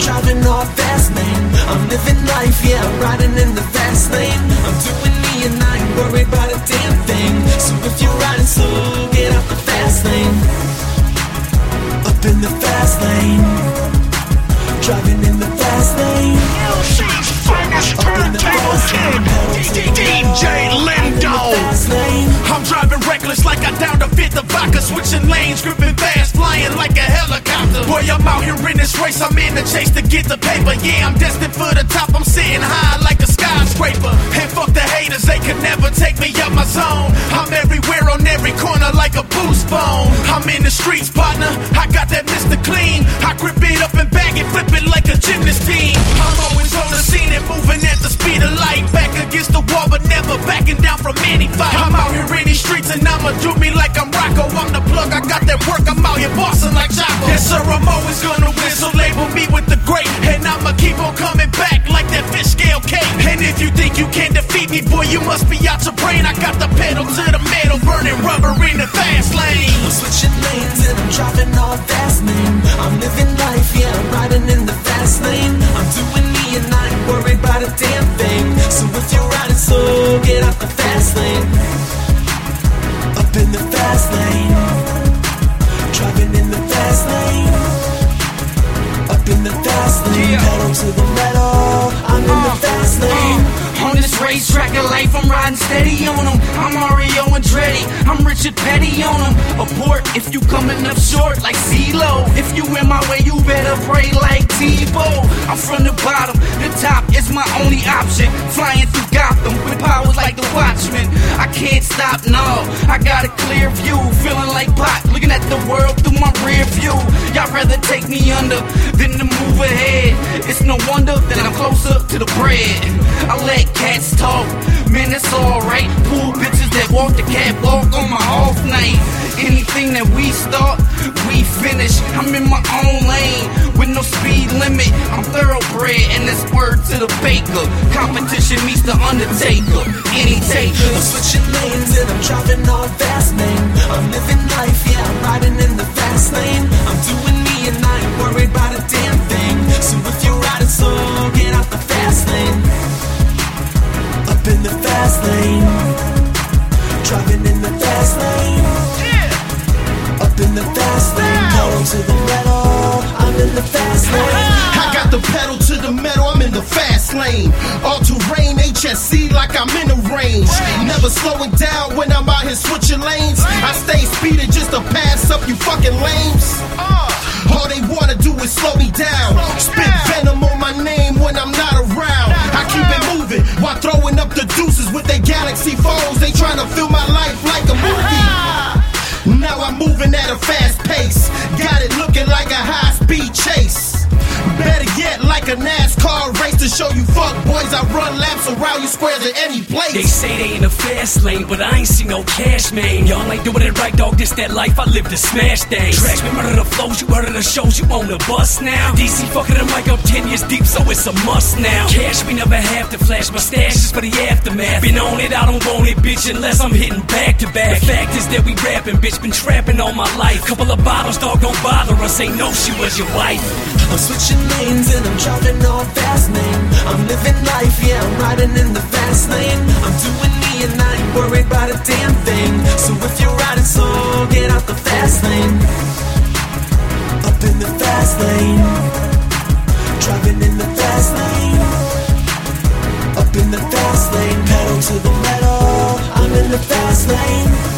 driving off fast lane. I'm living life, yeah, I'm riding in the fast lane. I'm doing me and I ain't worried about a damn thing. So if you're riding slow, get up the fast lane. Up in the fast lane. Driving in the fast lane. Up in the fast. DJ this race, I'm in the chase to get the paper. Yeah, I'm destined for the top, I'm sitting high like a skyscraper. And fuck the haters, they could never take me out my zone. I'm everywhere on every corner like a boost phone. I'm in the streets, partner. I got that Mr. Clean. I grip it up and bag it, flip it like a gymnast team. I'm always on the scene and moving at the speed of light. Back against the wall, but never backing down from any fight. I'm out here in these streets and I'ma do me like I'm Rocco. I'm the plug, I got that work, I'm out here bossing I got the pedal to the metal, burning rubber in the fast lane. I'm switching lanes and I'm driving all fast, man. I'm living life, yeah, I'm riding in the fast lane. I'm doing me and I ain't worried about a damn thing. So if you're riding slow, get out the fast lane. Up in the fast life, I'm riding steady on them. I'm Mario Andretti, I'm Richard Petty on them. Abort if you coming up short like CeeLo. If you in my way, you better pray like Tebow. I'm from the bottom, the top is my only option. Flying through Gotham with powers like the Watchmen. I can't stop, no. I got a clear view, feeling like Pac, looking at the world through my rear view. Y'all rather take me under than to move ahead. No wonder that I'm closer to the bread. I let cats talk, man, that's alright. Pool bitches that walk the catwalk on my off night. Anything that we start, we finish. I'm in my own lane with no speed limit. I'm thoroughbred, and that's word to the baker. Competition meets the undertaker. Any taker. I'm switching lanes and I'm driving all fast, man. I'm living life, yeah, I'm riding in the fast lane. I'm doing the metal, I'm in the fast lane. All terrain, HSE like I'm in the range. Never slowing down when I'm out here switching lanes. I stay speeding just to pass show you fuck. I run laps around you squares at any place. They say they in the fast lane, but I ain't see no cash, man. Y'all ain't doing it right, dog. This that life I live to smash things. Trash me, murder the flows, you heard the shows, you on the bus now. DC fucking the mic up 10 years deep, so it's a must now. Cash we never have to flash my stash is for the aftermath. Been on it, I don't want it, bitch, unless I'm hitting back to back. The fact is that we rapping, bitch, been trapping all my life. Couple of bottles, dog, don't bother us. Ain't no she was your wife. I'm switching lanes and I'm driving all fast, man. I'm living life, life, yeah, I'm riding in the fast lane. I'm doing me and I ain't worried about a damn thing. So if you're riding slow, get out the fast lane. Up in the fast lane. Driving in the fast lane. Up in the fast lane, pedal to the metal. I'm in the fast lane.